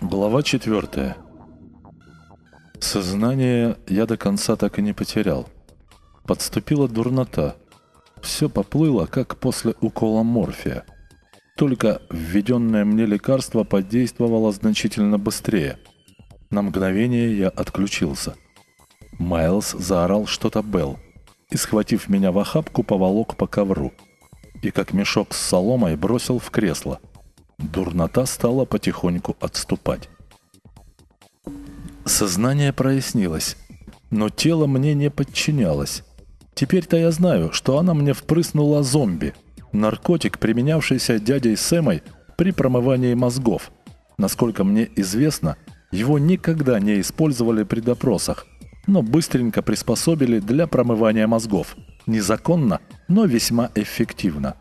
Глава четвертая. Сознание я до конца так и не потерял. Подступила дурнота. Все поплыло, как после укола морфия. Только введенное мне лекарство подействовало значительно быстрее. На мгновение я отключился. Майлз заорал что-то Белл и, схватив меня в охапку, поволок по ковру. И как мешок с соломой бросил в кресло. Дурнота стала потихоньку отступать. Сознание прояснилось, но тело мне не подчинялось. Теперь-то я знаю, что она мне впрыснула зомби, наркотик, применявшийся дядей Сэмой при промывании мозгов. Насколько мне известно, его никогда не использовали при допросах, но быстренько приспособили для промывания мозгов. Незаконно, но весьма эффективно.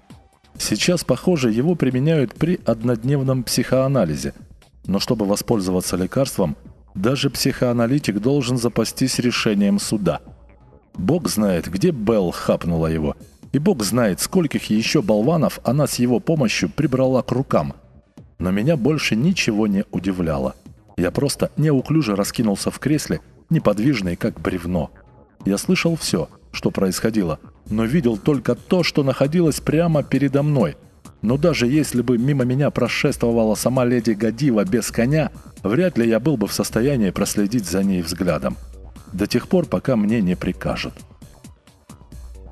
Сейчас, похоже, его применяют при однодневном психоанализе. Но чтобы воспользоваться лекарством, даже психоаналитик должен запастись решением суда. Бог знает, где Белл хапнула его. И Бог знает, скольких еще болванов она с его помощью прибрала к рукам. Но меня больше ничего не удивляло. Я просто неуклюже раскинулся в кресле, неподвижный, как бревно. Я слышал все, что происходило, но видел только то, что находилось прямо передо мной. Но даже если бы мимо меня прошествовала сама леди Гадива без коня, вряд ли я был бы в состоянии проследить за ней взглядом. До тех пор, пока мне не прикажут.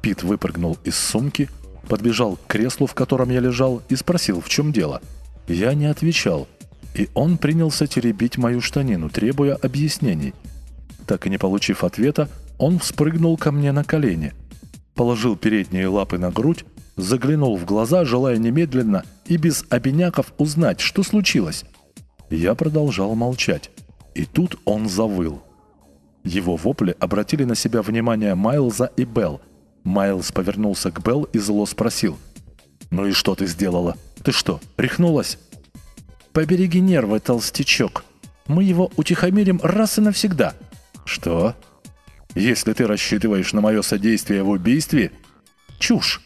Пит выпрыгнул из сумки, подбежал к креслу, в котором я лежал, и спросил, в чем дело. Я не отвечал, и он принялся теребить мою штанину, требуя объяснений. Так и не получив ответа, он вспрыгнул ко мне на колени, положил передние лапы на грудь, заглянул в глаза, желая немедленно и без обиняков узнать, что случилось. Я продолжал молчать. И тут он завыл. Его вопли обратили на себя внимание Майлза и Белл. Майлз повернулся к Белл и зло спросил. «Ну и что ты сделала? Ты что, рехнулась?» «Побереги нервы, толстячок. Мы его утихомирим раз и навсегда». «Что? Если ты рассчитываешь на мое содействие в убийстве...» «Чушь.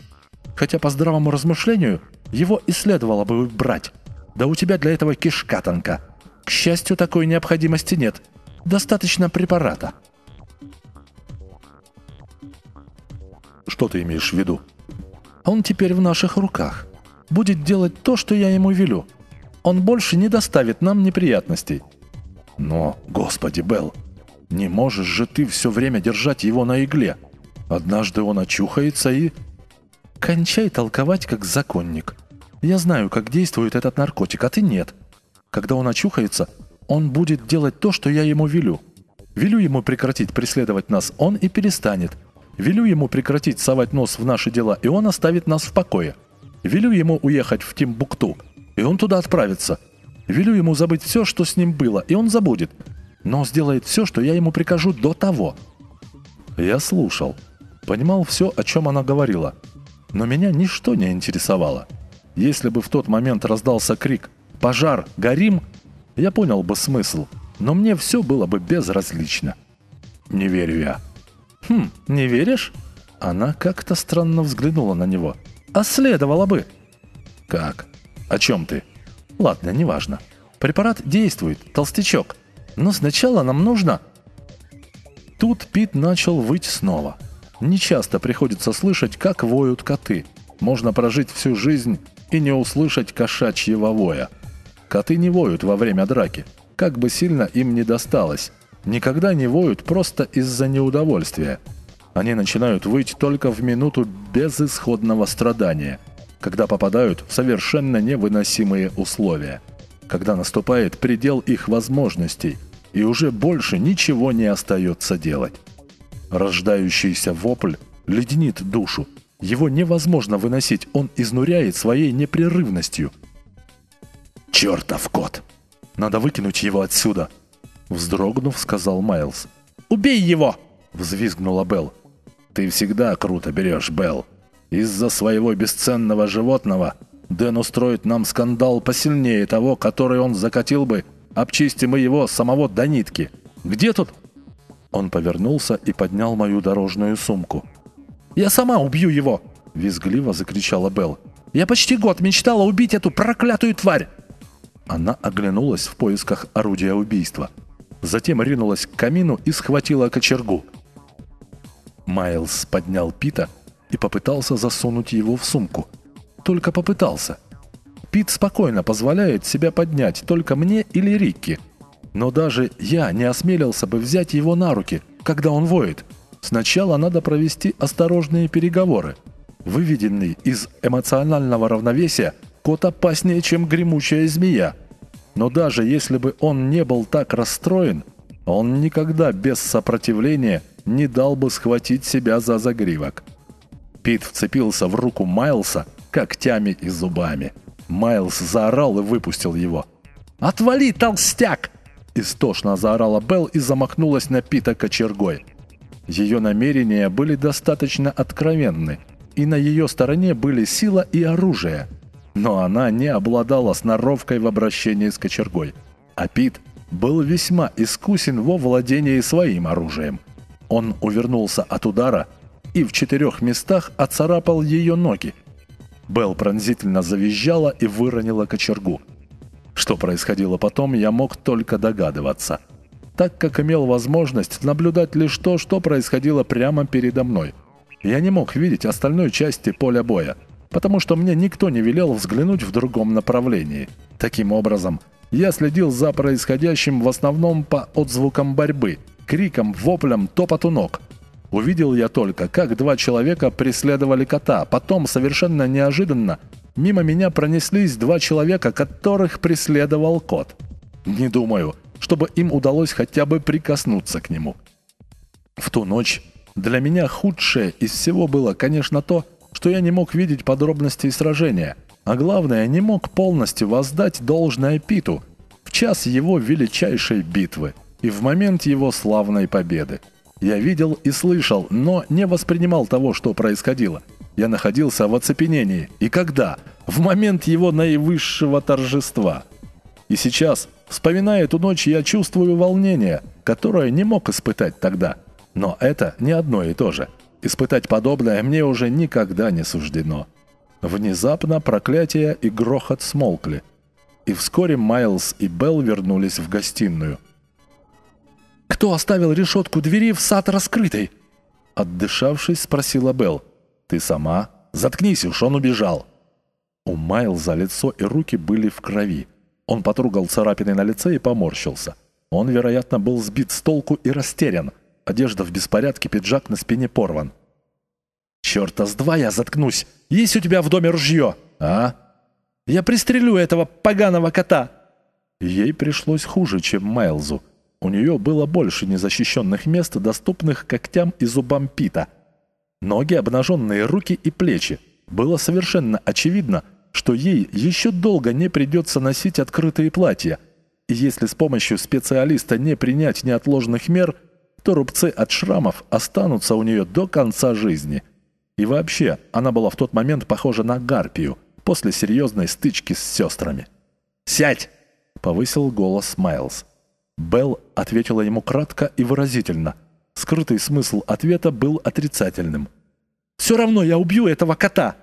Хотя по здравому размышлению его и следовало бы брать. Да у тебя для этого кишка тонка. К счастью, такой необходимости нет. Достаточно препарата. Что ты имеешь в виду? Он теперь в наших руках. Будет делать то, что я ему велю. Он больше не доставит нам неприятностей. Но, господи, Белл, не можешь же ты все время держать его на игле. Однажды он очухается и... Кончай толковать, как законник. Я знаю, как действует этот наркотик, а ты нет. Когда он очухается, он будет делать то, что я ему велю. Велю ему прекратить преследовать нас, он и перестанет. Велю ему прекратить совать нос в наши дела, и он оставит нас в покое. Велю ему уехать в Тимбукту, и он туда отправится. Велю ему забыть все, что с ним было, и он забудет. Но сделает все, что я ему прикажу до того. Я слушал. Понимал все, о чем она говорила. Но меня ничто не интересовало. Если бы в тот момент раздался крик «Пожар! Горим!», я понял бы смысл, но мне все было бы безразлично. Не верю я. «Хм, не веришь?» Она как-то странно взглянула на него. «А следовало бы!» «Как? О чем ты?» «Ладно, неважно. Препарат действует, толстячок. Но сначала нам нужно...» Тут Пит начал выть снова. Нечасто приходится слышать, как воют коты. Можно прожить всю жизнь и не услышать кошачьего воя. Коты не воют во время драки, как бы сильно им не досталось. Никогда не воют просто из-за неудовольствия. Они начинают выть только в минуту безысходного страдания, когда попадают в совершенно невыносимые условия, когда наступает предел их возможностей, и уже больше ничего не остается делать. Рождающийся вопль леденит душу, его невозможно выносить, он изнуряет своей непрерывностью. «Чертов кот! Надо выкинуть его отсюда!» Вздрогнув, сказал Майлз. «Убей его!» — взвизгнула Белл. «Ты всегда круто берешь, Белл. Из-за своего бесценного животного Дэн устроит нам скандал посильнее того, который он закатил бы, обчистим мы его самого до нитки. Где тут?» Он повернулся и поднял мою дорожную сумку. «Я сама убью его!» — визгливо закричала Белл. «Я почти год мечтала убить эту проклятую тварь!» Она оглянулась в поисках орудия убийства. Затем ринулась к камину и схватила кочергу. Майлз поднял Пита и попытался засунуть его в сумку. Только попытался. Пит спокойно позволяет себя поднять только мне или Рикки. Но даже я не осмелился бы взять его на руки, когда он воет. Сначала надо провести осторожные переговоры. Выведенный из эмоционального равновесия, кот опаснее, чем гремучая змея. Но даже если бы он не был так расстроен, он никогда без сопротивления не дал бы схватить себя за загривок. Пит вцепился в руку Майлса когтями и зубами. Майлз заорал и выпустил его. «Отвали, толстяк!» Истошно заорала Белл и замахнулась на Пита кочергой. Ее намерения были достаточно откровенны, и на ее стороне были сила и оружие. Но она не обладала сноровкой в обращении с кочергой. А Пит был весьма искусен во владении своим оружием. Он увернулся от удара и в четырех местах оцарапал ее ноги. Белл пронзительно завизжала и выронила кочергу. Что происходило потом, я мог только догадываться, так как имел возможность наблюдать лишь то, что происходило прямо передо мной. Я не мог видеть остальной части поля боя, потому что мне никто не велел взглянуть в другом направлении. Таким образом, я следил за происходящим в основном по отзвукам борьбы, крикам, воплям, топоту ног – Увидел я только, как два человека преследовали кота. Потом, совершенно неожиданно, мимо меня пронеслись два человека, которых преследовал кот. Не думаю, чтобы им удалось хотя бы прикоснуться к нему. В ту ночь для меня худшее из всего было, конечно, то, что я не мог видеть подробностей сражения, а главное, не мог полностью воздать должное Питу в час его величайшей битвы и в момент его славной победы. Я видел и слышал, но не воспринимал того, что происходило. Я находился в оцепенении. И когда? В момент его наивысшего торжества. И сейчас, вспоминая эту ночь, я чувствую волнение, которое не мог испытать тогда. Но это не одно и то же. Испытать подобное мне уже никогда не суждено. Внезапно проклятие и грохот смолкли. И вскоре Майлз и Белл вернулись в гостиную – кто оставил решетку двери в сад раскрытой?» Отдышавшись, спросила Белл. «Ты сама? Заткнись уж, он убежал!» У Майлза лицо и руки были в крови. Он потрогал царапины на лице и поморщился. Он, вероятно, был сбит с толку и растерян. Одежда в беспорядке, пиджак на спине порван. «Черта с два я заткнусь! Есть у тебя в доме ружье?» «А?» «Я пристрелю этого поганого кота!» Ей пришлось хуже, чем Майлзу. У нее было больше незащищенных мест, доступных когтям и зубам Пита. Ноги, обнаженные руки и плечи. Было совершенно очевидно, что ей еще долго не придется носить открытые платья. И если с помощью специалиста не принять неотложных мер, то рубцы от шрамов останутся у нее до конца жизни. И вообще, она была в тот момент похожа на гарпию после серьезной стычки с сестрами. «Сядь!» — повысил голос Майлз. Белл ответила ему кратко и выразительно. Скрытый смысл ответа был отрицательным. «Все равно я убью этого кота!»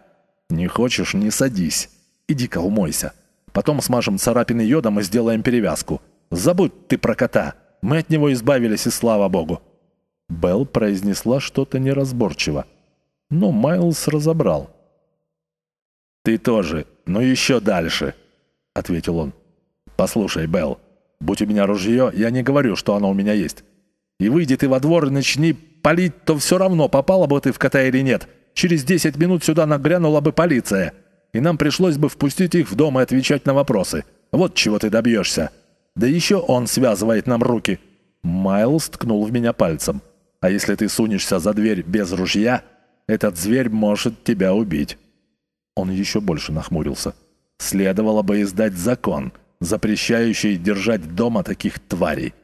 «Не хочешь, не садись. Иди-ка умойся. Потом смажем царапины йодом и сделаем перевязку. Забудь ты про кота. Мы от него избавились, и слава богу». Белл произнесла что-то неразборчиво. Но Майлз разобрал. «Ты тоже, но еще дальше», — ответил он. «Послушай, Белл, Будь у меня ружье, я не говорю, что оно у меня есть. И выйди ты во двор и начни палить, то все равно, попала бы ты в кота или нет. Через 10 минут сюда нагрянула бы полиция. И нам пришлось бы впустить их в дом и отвечать на вопросы. Вот чего ты добьешься. Да еще он связывает нам руки». Майлз ткнул в меня пальцем. «А если ты сунешься за дверь без ружья, этот зверь может тебя убить». Он еще больше нахмурился. «Следовало бы издать закон, запрещающий держать дома таких тварей.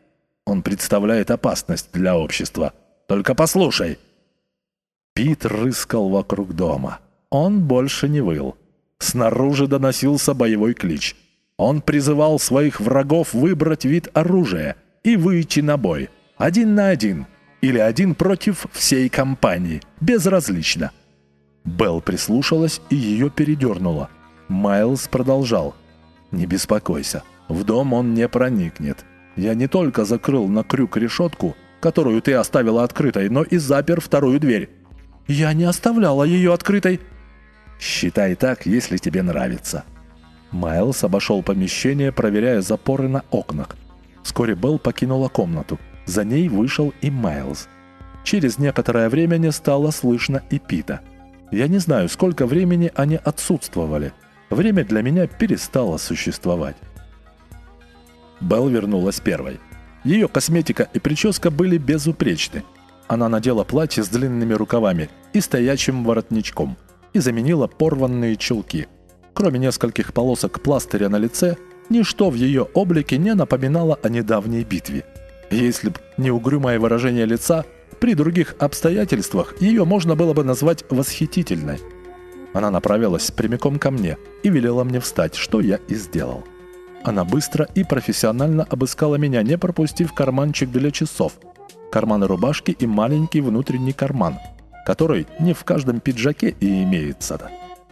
Он представляет опасность для общества. Только послушай!» Пит рыскал вокруг дома. Он больше не выл. Снаружи доносился боевой клич. Он призывал своих врагов выбрать вид оружия и выйти на бой. Один на один, или один против всей компании. Безразлично. Белл прислушалась и ее передернула. Майлз продолжал. «Не беспокойся, в дом он не проникнет. Я не только закрыл на крюк решетку, которую ты оставила открытой, но и запер вторую дверь». «Я не оставляла ее открытой». «Считай так, если тебе нравится». Майлз обошел помещение, проверяя запоры на окнах. Вскоре Белл покинула комнату. За ней вышел и Майлз. Через некоторое время не стало слышно и Пита. Я не знаю, сколько времени они отсутствовали. Время для меня перестало существовать. Белл вернулась первой. Ее косметика и прическа были безупречны. Она надела платье с длинными рукавами и стоячим воротничком и заменила порванные чулки. Кроме нескольких полосок пластыря на лице, ничто в ее облике не напоминало о недавней битве. Если б не угрюмое выражение лица, при других обстоятельствах ее можно было бы назвать восхитительной. Она направилась прямиком ко мне и велела мне встать, что я и сделал. Она быстро и профессионально обыскала меня, не пропустив карманчик для часов, карманы рубашки и маленький внутренний карман, который не в каждом пиджаке и имеется.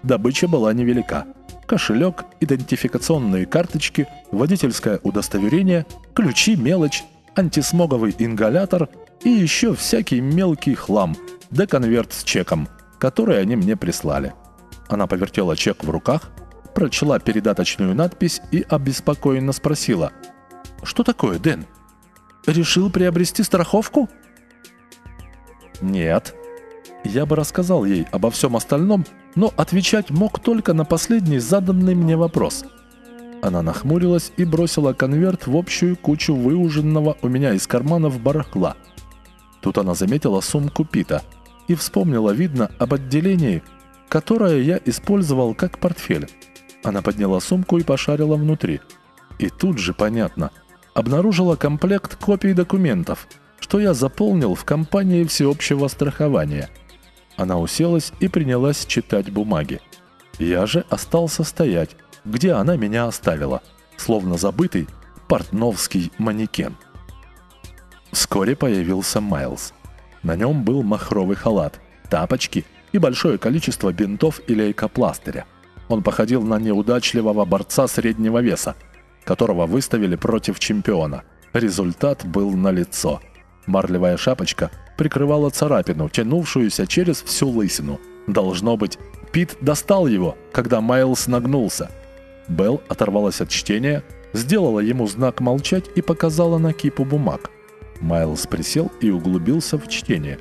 Добыча была невелика. Кошелек, идентификационные карточки, водительское удостоверение, ключи, мелочь, антисмоговый ингалятор и еще всякий мелкий хлам, да конверт с чеком, который они мне прислали. Она повертела чек в руках, прочла передаточную надпись и обеспокоенно спросила. «Что такое, Дэн? Решил приобрести страховку?» «Нет». Я бы рассказал ей обо всем остальном, но отвечать мог только на последний заданный мне вопрос. Она нахмурилась и бросила конверт в общую кучу выуженного у меня из карманов барахла. Тут она заметила сумку Пита и вспомнила, видно, об отделении, которое я использовал как портфель. Она подняла сумку и пошарила внутри. И тут же, понятно, обнаружила комплект копий документов, что я заполнил в компании всеобщего страхования. Она уселась и принялась читать бумаги. Я же остался стоять, где она меня оставила, словно забытый портновский манекен. Вскоре появился Майлз. На нем был махровый халат, тапочки и большое количество бинтов и лейкопластыря – он походил на неудачливого борца среднего веса, которого выставили против чемпиона. Результат был налицо. Марлевая шапочка прикрывала царапину, тянувшуюся через всю лысину. Должно быть, Пит достал его, когда Майлз нагнулся. Белл оторвалась от чтения, сделала ему знак молчать и показала на кипу бумаг. Майлз присел и углубился в чтение.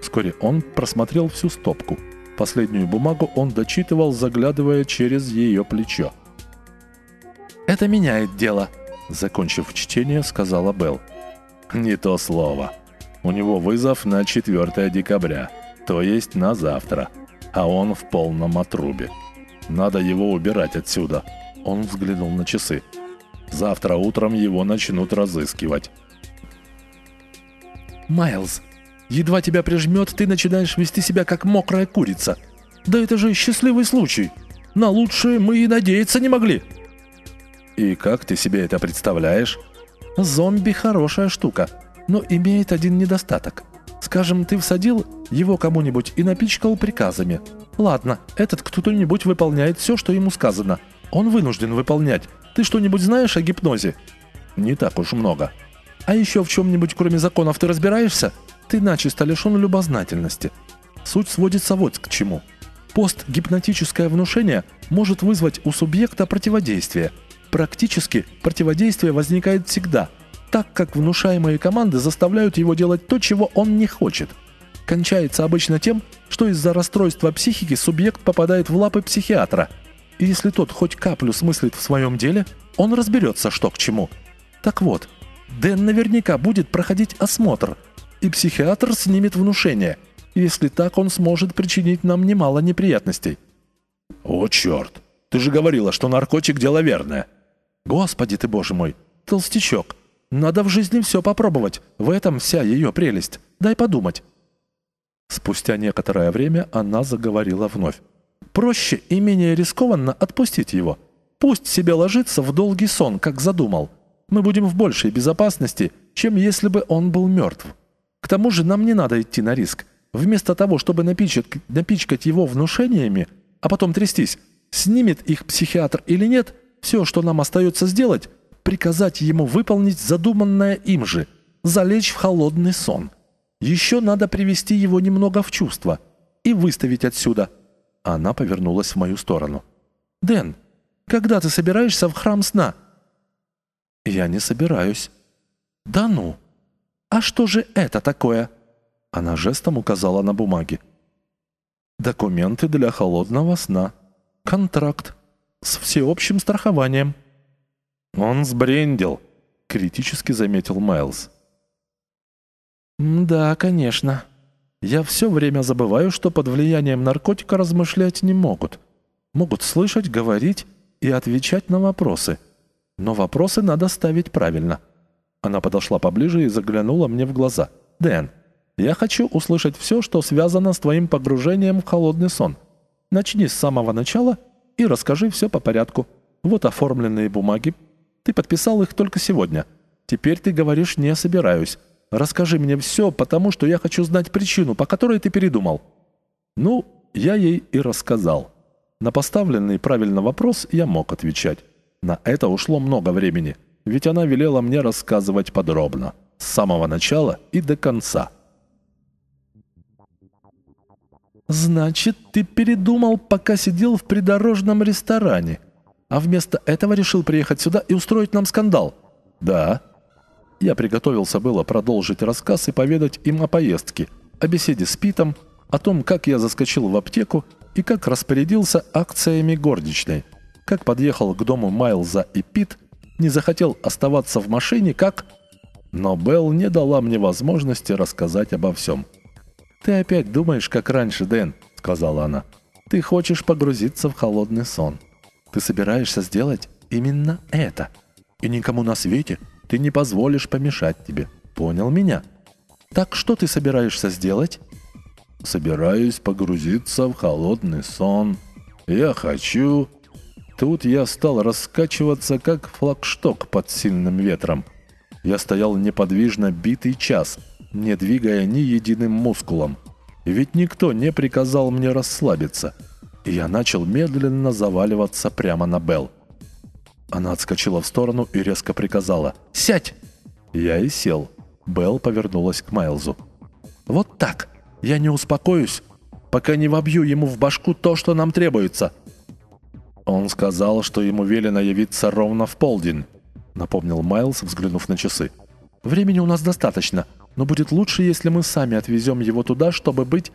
Вскоре он просмотрел всю стопку – Последнюю бумагу он дочитывал, заглядывая через ее плечо. «Это меняет дело», — закончив чтение, сказала Белл. «Не то слово. У него вызов на 4 декабря, то есть на завтра, а он в полном отрубе. Надо его убирать отсюда». Он взглянул на часы. «Завтра утром его начнут разыскивать». «Майлз, Едва тебя прижмет, ты начинаешь вести себя как мокрая курица. Да это же счастливый случай. На лучшее мы и надеяться не могли. И как ты себе это представляешь? Зомби хорошая штука, но имеет один недостаток. Скажем, ты всадил его кому-нибудь и напичкал приказами. Ладно, этот кто-нибудь выполняет все, что ему сказано. Он вынужден выполнять. Ты что-нибудь знаешь о гипнозе? Не так уж много. А еще в чем-нибудь, кроме законов, ты разбираешься? Ты начисто лишен любознательности. Суть сводится вот к чему. Постгипнотическое внушение может вызвать у субъекта противодействие. Практически противодействие возникает всегда, так как внушаемые команды заставляют его делать то, чего он не хочет. Кончается обычно тем, что из-за расстройства психики субъект попадает в лапы психиатра. И если тот хоть каплю смыслит в своем деле, он разберется, что к чему. Так вот, Дэн наверняка будет проходить осмотр – и психиатр снимет внушение. Если так, он сможет причинить нам немало неприятностей». «О, черт! Ты же говорила, что наркотик – дело верное!» «Господи ты, боже мой! Толстячок! Надо в жизни все попробовать. В этом вся ее прелесть. Дай подумать». Спустя некоторое время она заговорила вновь. «Проще и менее рискованно отпустить его. Пусть себе ложится в долгий сон, как задумал. Мы будем в большей безопасности, чем если бы он был мертв. Тому же нам не надо идти на риск. Вместо того, чтобы напичкать, напичкать его внушениями, а потом трястись, снимет их психиатр или нет, все, что нам остается сделать, приказать ему выполнить задуманное им же, залечь в холодный сон. Еще надо привести его немного в чувство и выставить отсюда. Она повернулась в мою сторону. «Дэн, когда ты собираешься в храм сна?» «Я не собираюсь». «Да ну! А что же это такое?» Она жестом указала на бумаги. «Документы для холодного сна. Контракт. С всеобщим страхованием». «Он сбрендил», — критически заметил Майлз. «Да, конечно. Я все время забываю, что под влиянием наркотика размышлять не могут. Могут слышать, говорить и отвечать на вопросы. Но вопросы надо ставить правильно». Она подошла поближе и заглянула мне в глаза. «Дэн, я хочу услышать все, что связано с твоим погружением в холодный сон. Начни с самого начала и расскажи все по порядку. Вот оформленные бумаги. Ты подписал их только сегодня. Теперь ты говоришь «не собираюсь». Расскажи мне все, потому что я хочу знать причину, по которой ты передумал». Ну, я ей и рассказал. На поставленный правильно вопрос я мог отвечать. На это ушло много времени, ведь она велела мне рассказывать подробно, с самого начала и до конца. «Значит, ты передумал, пока сидел в придорожном ресторане, а вместо этого решил приехать сюда и устроить нам скандал?» «Да», я приготовился было продолжить рассказ и поведать им о поездке, о беседе с Питом, о том, как я заскочил в аптеку и как распорядился акциями горничной, как подъехал к дому Майлза и Пит, не захотел оставаться в машине, как... Но Белл не дала мне возможности рассказать обо всем. «Ты опять думаешь, как раньше, Дэн», — сказала она. «Ты хочешь погрузиться в холодный сон. Ты собираешься сделать именно это. И никому на свете ты не позволишь помешать тебе. Понял меня? Так что ты собираешься сделать? Собираюсь погрузиться в холодный сон. Я хочу... Тут я стал раскачиваться, как флагшток под сильным ветром. Я стоял неподвижно битый час, не двигая ни единым мускулом. Ведь никто не приказал мне расслабиться. И я начал медленно заваливаться прямо на Белл. Она отскочила в сторону и резко приказала «Сядь!» Я и сел. Белл повернулась к Майлзу. «Вот так! Я не успокоюсь, пока не вобью ему в башку то, что нам требуется!» «Он сказал, что ему велено явиться ровно в полдень», напомнил Майлз, взглянув на часы. «Времени у нас достаточно, но будет лучше, если мы сами отвезем его туда, чтобы быть...»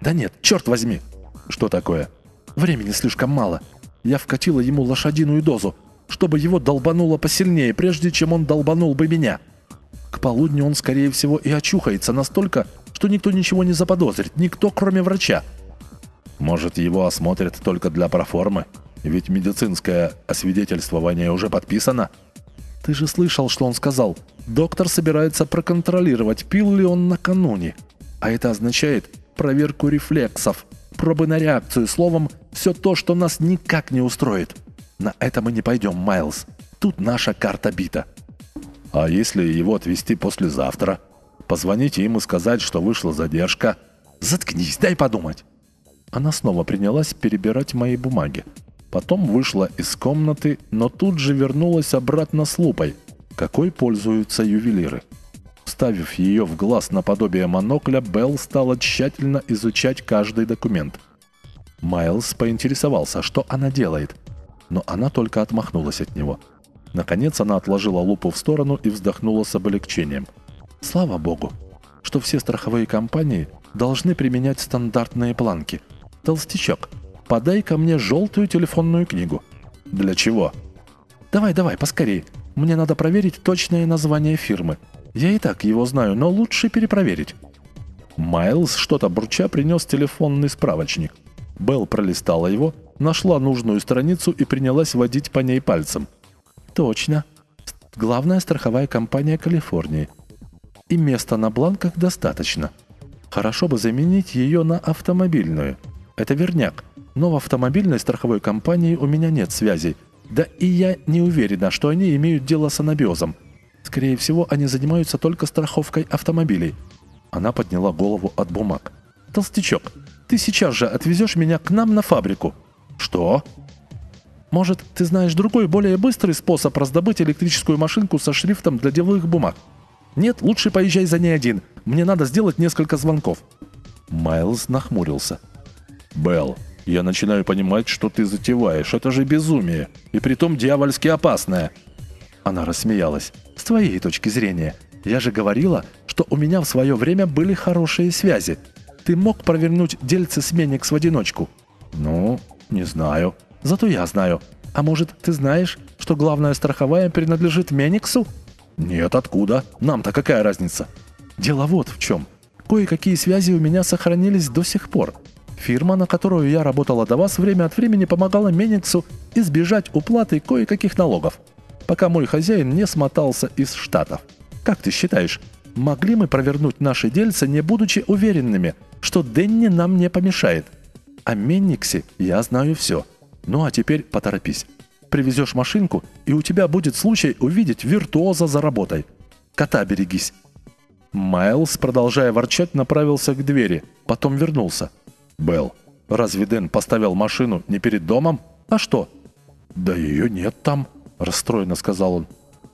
«Да нет, черт возьми!» «Что такое?» «Времени слишком мало. Я вкатила ему лошадиную дозу, чтобы его долбануло посильнее, прежде чем он долбанул бы меня. К полудню он, скорее всего, и очухается настолько, что никто ничего не заподозрит, никто, кроме врача. Может, его осмотрят только для проформы? Ведь медицинское освидетельствование уже подписано. Ты же слышал, что он сказал. Доктор собирается проконтролировать, пил ли он накануне. А это означает проверку рефлексов, пробы на реакцию, словом, все то, что нас никак не устроит. На это мы не пойдем, Майлз. Тут наша карта бита. А если его отвезти послезавтра? Позвоните им и сказать, что вышла задержка. Заткнись, дай подумать. Она снова принялась перебирать мои бумаги. Потом вышла из комнаты, но тут же вернулась обратно с лупой, какой пользуются ювелиры. Ставив ее в глаз наподобие монокля, Белл стала тщательно изучать каждый документ. Майлз поинтересовался, что она делает – но она только отмахнулась от него. Наконец она отложила лупу в сторону и вздохнула с облегчением. «Слава богу, что все страховые компании должны применять стандартные планки. Толстячок, подай ко мне желтую телефонную книгу». «Для чего?» «Давай, давай, поскорей. Мне надо проверить точное название фирмы. Я и так его знаю, но лучше перепроверить». Майлз, что-то бурча, принес телефонный справочник. Белл пролистала его нашла нужную страницу и принялась водить по ней пальцем. «Точно. Главная страховая компания Калифорнии. И места на бланках достаточно. Хорошо бы заменить ее на автомобильную. Это верняк. Но в автомобильной страховой компании у меня нет связей. Да и я не уверена, что они имеют дело с анабиозом. Скорее всего, они занимаются только страховкой автомобилей. Она подняла голову от бумаг. «Толстячок, ты сейчас же отвезешь меня к нам на фабрику». «Что?» «Может, ты знаешь другой, более быстрый способ раздобыть электрическую машинку со шрифтом для деловых бумаг?» «Нет, лучше поезжай за ней один. Мне надо сделать несколько звонков». Майлз нахмурился. «Белл, я начинаю понимать, что ты затеваешь. Это же безумие. И притом дьявольски опасное». Она рассмеялась. «С твоей точки зрения. Я же говорила, что у меня в свое время были хорошие связи. Ты мог провернуть дельце с Меникс в одиночку?» «Ну, не знаю. Зато я знаю. А может, ты знаешь, что главная страховая принадлежит Мениксу?» «Нет, откуда? Нам-то какая разница?» «Дело вот в чем. Кое-какие связи у меня сохранились до сих пор. Фирма, на которую я работала до вас, время от времени помогала Мениксу избежать уплаты кое-каких налогов, пока мой хозяин не смотался из Штатов. Как ты считаешь, могли мы провернуть наши дельца, не будучи уверенными, что Денни нам не помешает? О Менниксе я знаю все. Ну а теперь поторопись. Привезешь машинку, и у тебя будет случай увидеть виртуоза за работой. Кота берегись. Майлз, продолжая ворчать, направился к двери, потом вернулся. «Белл, разве Дэн поставил машину не перед домом? А что?» «Да ее нет там», – расстроенно сказал он.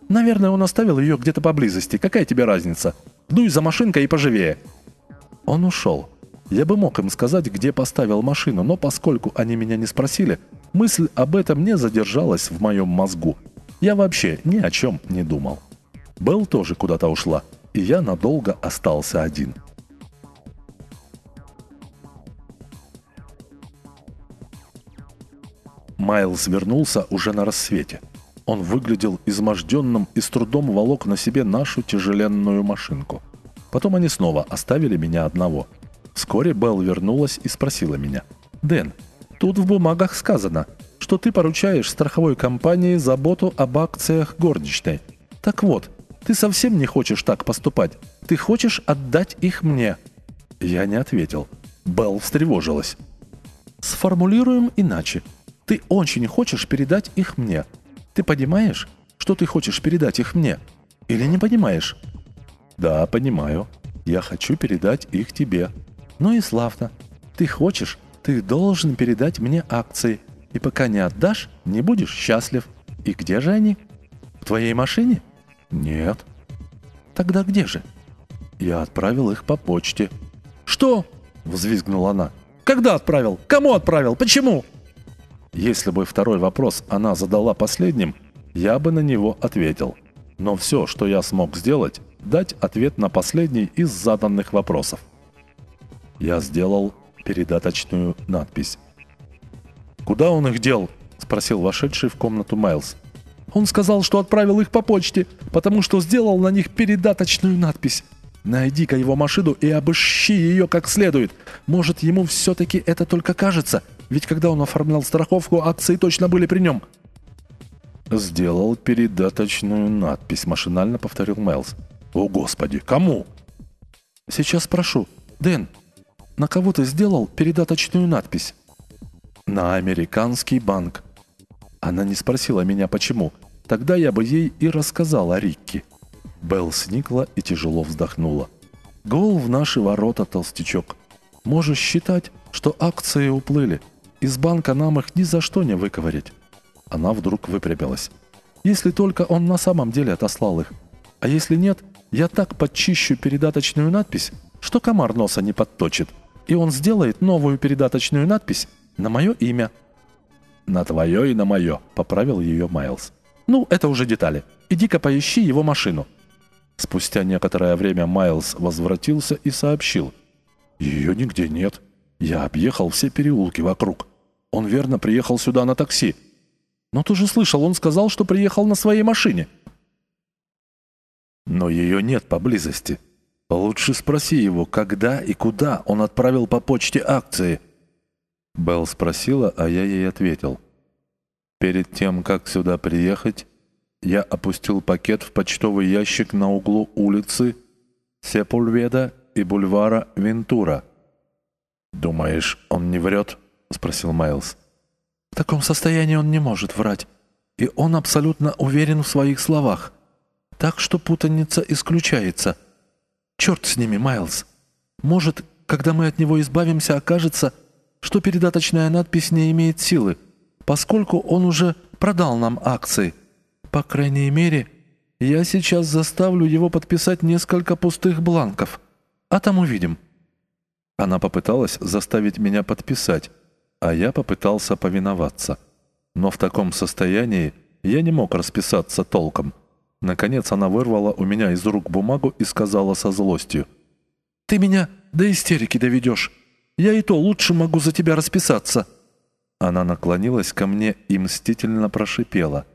Наверное, он оставил ее где-то поблизости. Какая тебе разница? Дуй за машинкой и поживее». Он ушел. Я бы мог им сказать, где поставил машину, но поскольку они меня не спросили, мысль об этом не задержалась в моем мозгу. Я вообще ни о чем не думал. Белл тоже куда-то ушла, и я надолго остался один. Майлз вернулся уже на рассвете – он выглядел изможденным и с трудом волок на себе нашу тяжеленную машинку. Потом они снова оставили меня одного. Вскоре Белл вернулась и спросила меня. «Дэн, тут в бумагах сказано, что ты поручаешь страховой компании заботу об акциях горничной. Так вот, ты совсем не хочешь так поступать. Ты хочешь отдать их мне». Я не ответил. Белл встревожилась. «Сформулируем иначе. Ты очень хочешь передать их мне. Ты понимаешь, что ты хочешь передать их мне? Или не понимаешь?» «Да, понимаю. Я хочу передать их тебе». «Ну и славно. Ты хочешь, ты должен передать мне акции. И пока не отдашь, не будешь счастлив. И где же они? В твоей машине?» «Нет». «Тогда где же?» «Я отправил их по почте». «Что?» – взвизгнула она. «Когда отправил? Кому отправил? Почему?» Если бы второй вопрос она задала последним, я бы на него ответил. Но все, что я смог сделать, дать ответ на последний из заданных вопросов. Я сделал передаточную надпись. «Куда он их дел?» – спросил вошедший в комнату Майлз. «Он сказал, что отправил их по почте, потому что сделал на них передаточную надпись. Найди-ка его машину и обыщи ее как следует. Может, ему все-таки это только кажется – ведь когда он оформлял страховку, акции точно были при нем. «Сделал передаточную надпись», — машинально повторил Майлз. «О, Господи, кому?» «Сейчас спрошу. Дэн, на кого ты сделал передаточную надпись?» «На американский банк». Она не спросила меня, почему. Тогда я бы ей и рассказал о Рикке. Белл сникла и тяжело вздохнула. «Гол в наши ворота, толстячок. Можешь считать, что акции уплыли. Из банка нам их ни за что не выковырять. Она вдруг выпрямилась. Если только он на самом деле отослал их. А если нет, я так подчищу передаточную надпись, что комар носа не подточит. И он сделает новую передаточную надпись на мое имя. «На твое и на мое», — поправил ее Майлз. «Ну, это уже детали. Иди-ка поищи его машину». Спустя некоторое время Майлз возвратился и сообщил. «Ее нигде нет. Я объехал все переулки вокруг. Он верно приехал сюда на такси. Но ты же слышал, он сказал, что приехал на своей машине. Но ее нет поблизости. Лучше спроси его, когда и куда он отправил по почте акции. Белл спросила, а я ей ответил. Перед тем, как сюда приехать, я опустил пакет в почтовый ящик на углу улицы Сепульведа и бульвара Вентура. «Думаешь, он не врет?» спросил Майлз. «В таком состоянии он не может врать, и он абсолютно уверен в своих словах, так что путаница исключается». Черт с ними, Майлз. Может, когда мы от него избавимся, окажется, что передаточная надпись не имеет силы, поскольку он уже продал нам акции. По крайней мере, я сейчас заставлю его подписать несколько пустых бланков. А там увидим». Она попыталась заставить меня подписать, а я попытался повиноваться. Но в таком состоянии я не мог расписаться толком. Наконец она вырвала у меня из рук бумагу и сказала со злостью. «Ты меня до истерики доведешь. Я и то лучше могу за тебя расписаться». Она наклонилась ко мне и мстительно прошипела.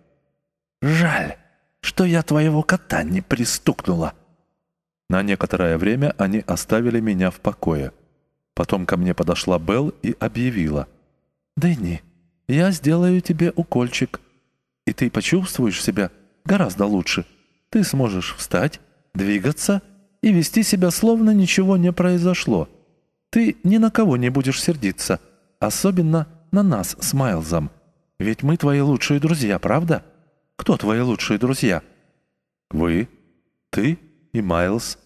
«Жаль, что я твоего кота не пристукнула». На некоторое время они оставили меня в покое. Потом ко мне подошла Белл и объявила. «Дэнни, я сделаю тебе укольчик, и ты почувствуешь себя гораздо лучше. Ты сможешь встать, двигаться и вести себя, словно ничего не произошло. Ты ни на кого не будешь сердиться, особенно на нас с Майлзом. Ведь мы твои лучшие друзья, правда? Кто твои лучшие друзья?» «Вы, ты и Майлз».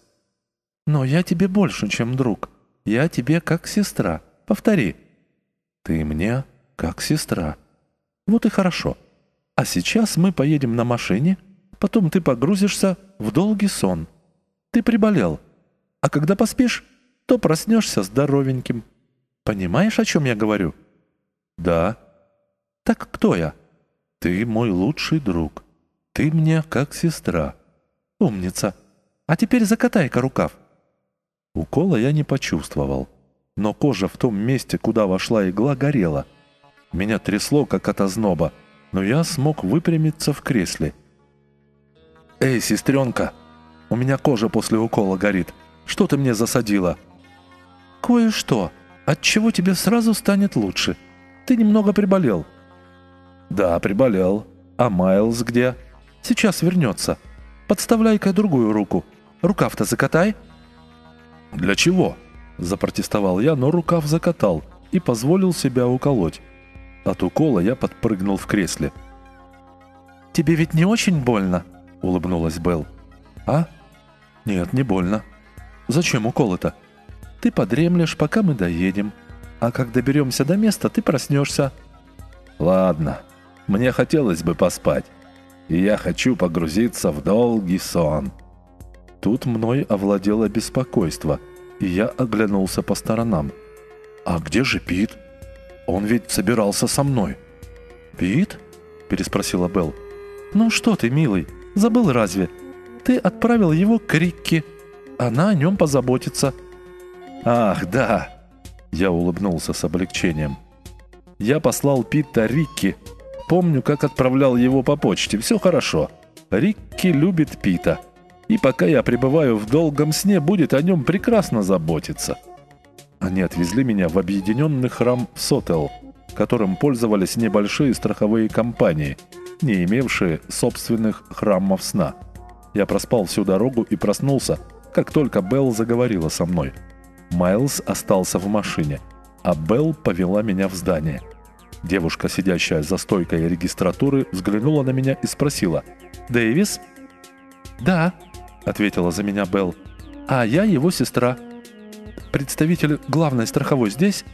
«Но я тебе больше, чем друг. Я тебе как сестра. Повтори». «Ты мне как сестра». «Вот и хорошо. А сейчас мы поедем на машине, потом ты погрузишься в долгий сон. Ты приболел. А когда поспишь, то проснешься здоровеньким. Понимаешь, о чем я говорю?» «Да». «Так кто я?» «Ты мой лучший друг. Ты мне как сестра». «Умница. А теперь закатай-ка рукав». Укола я не почувствовал, но кожа в том месте, куда вошла игла, горела. Меня трясло, как от озноба, но я смог выпрямиться в кресле. «Эй, сестренка, у меня кожа после укола горит. Что ты мне засадила?» «Кое-что. От чего тебе сразу станет лучше. Ты немного приболел». «Да, приболел. А Майлз где?» «Сейчас вернется. Подставляй-ка другую руку. Рукав-то закатай». «Для чего?» – запротестовал я, но рукав закатал и позволил себя уколоть. От укола я подпрыгнул в кресле. «Тебе ведь не очень больно?» – улыбнулась Белл. «А? Нет, не больно. Зачем укол-то?» «Ты подремлешь, пока мы доедем. А как доберемся до места, ты проснешься». «Ладно, мне хотелось бы поспать, и я хочу погрузиться в долгий сон». Тут мной овладело беспокойство, и я оглянулся по сторонам. «А где же Пит? Он ведь собирался со мной». «Пит?» – переспросила Белл. «Ну что ты, милый, забыл разве? Ты отправил его к Рикке. Она о нем позаботится». «Ах, да!» Я улыбнулся с облегчением. «Я послал Пита Рикки. Помню, как отправлял его по почте. Все хорошо. Рикки любит Пита и пока я пребываю в долгом сне, будет о нем прекрасно заботиться. Они отвезли меня в объединенный храм Сотел, которым пользовались небольшие страховые компании, не имевшие собственных храмов сна. Я проспал всю дорогу и проснулся, как только Белл заговорила со мной. Майлз остался в машине, а Белл повела меня в здание. Девушка, сидящая за стойкой регистратуры, взглянула на меня и спросила «Дэвис?» «Да», — ответила за меня Белл. «А я его сестра. Представитель главной страховой здесь?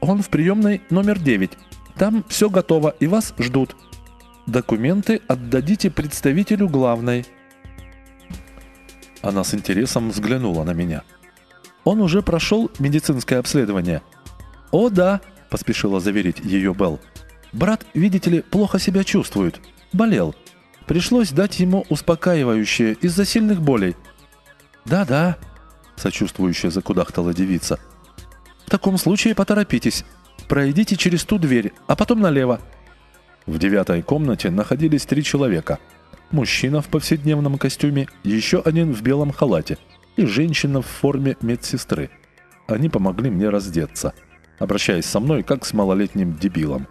Он в приемной номер 9. Там все готово и вас ждут. Документы отдадите представителю главной». Она с интересом взглянула на меня. «Он уже прошел медицинское обследование?» «О, да», — поспешила заверить ее Белл. «Брат, видите ли, плохо себя чувствует. Болел. Пришлось дать ему успокаивающее из-за сильных болей. «Да-да», — сочувствующе закудахтала девица. «В таком случае поторопитесь. Пройдите через ту дверь, а потом налево». В девятой комнате находились три человека. Мужчина в повседневном костюме, еще один в белом халате и женщина в форме медсестры. Они помогли мне раздеться, обращаясь со мной как с малолетним дебилом.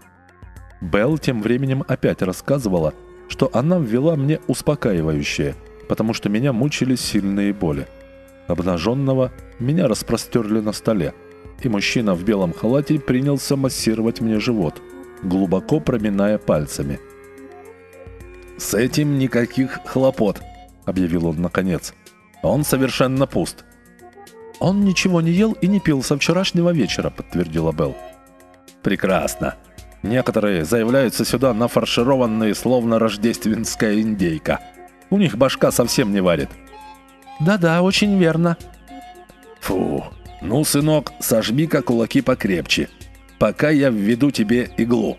Белл тем временем опять рассказывала, что она ввела мне успокаивающее, потому что меня мучили сильные боли. Обнаженного меня распростерли на столе, и мужчина в белом халате принялся массировать мне живот, глубоко проминая пальцами. «С этим никаких хлопот», — объявил он наконец. Он совершенно пуст. Он ничего не ел и не пил со вчерашнего вечера, подтвердила Белл. Прекрасно. Некоторые заявляются сюда нафаршированные, словно рождественская индейка. У них башка совсем не варит. Да-да, очень верно. Фу. Ну, сынок, сожми-ка кулаки покрепче, пока я введу тебе иглу.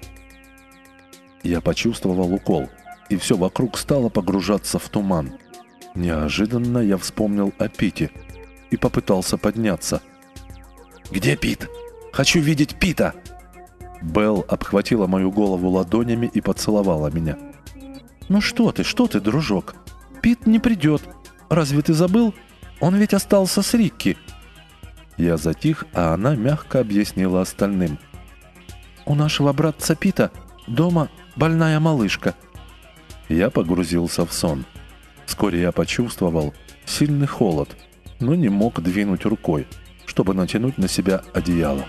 Я почувствовал укол, и все вокруг стало погружаться в туман. Неожиданно я вспомнил о Пите и попытался подняться. «Где Пит? Хочу видеть Пита!» Белл обхватила мою голову ладонями и поцеловала меня. «Ну что ты, что ты, дружок? Пит не придет. Разве ты забыл? Он ведь остался с Рикки». Я затих, а она мягко объяснила остальным. «У нашего братца Пита дома больная малышка». Я погрузился в сон. Вскоре я почувствовал сильный холод, но не мог двинуть рукой, чтобы натянуть на себя одеяло.